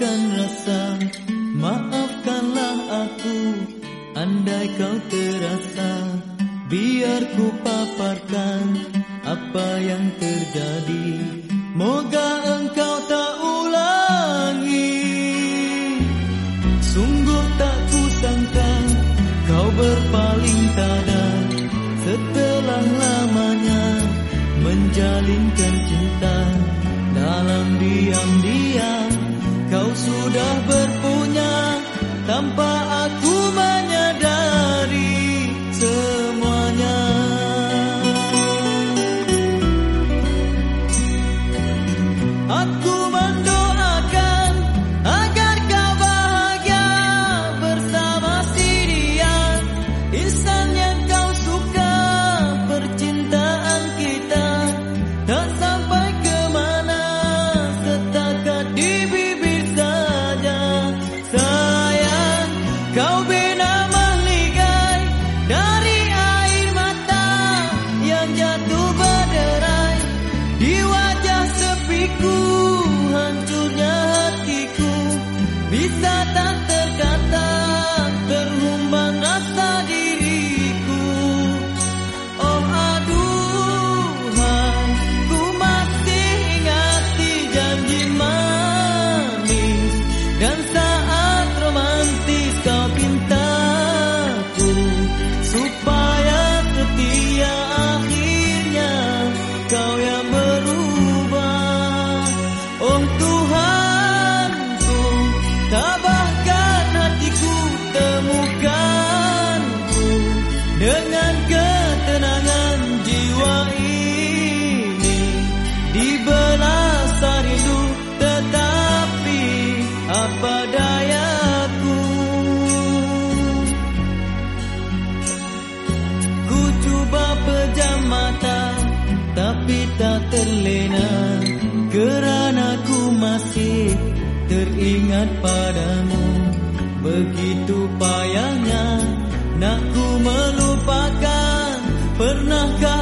akan rasa Maafkanlah aku. Andai kau terasa Biar ku paparkan Apa yang terjadi. Moga engkau tak ulangi. Sungguh tak kusangka Kau berpaling tada. Setelah lamanya Menjalinkan cinta Dalam diam-diam. Kau sudah berpunya tanpa 告别。berpejam mata Tapi tak terlena. Kerana ku masih teringat padamu. Begitu payahnya Nak ku melupakan. Pernahkah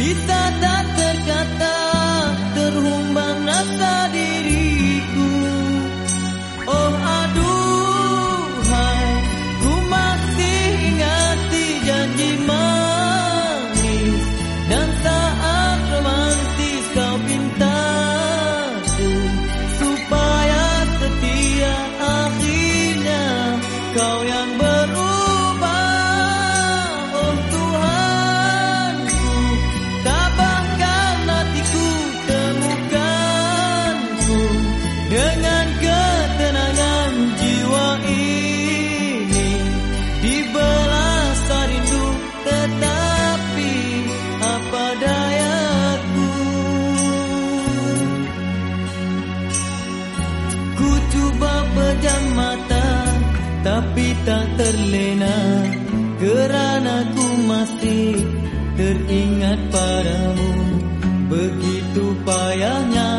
Viste tapi tak terlena kerana ku masih teringat padamu. Begitu payahnya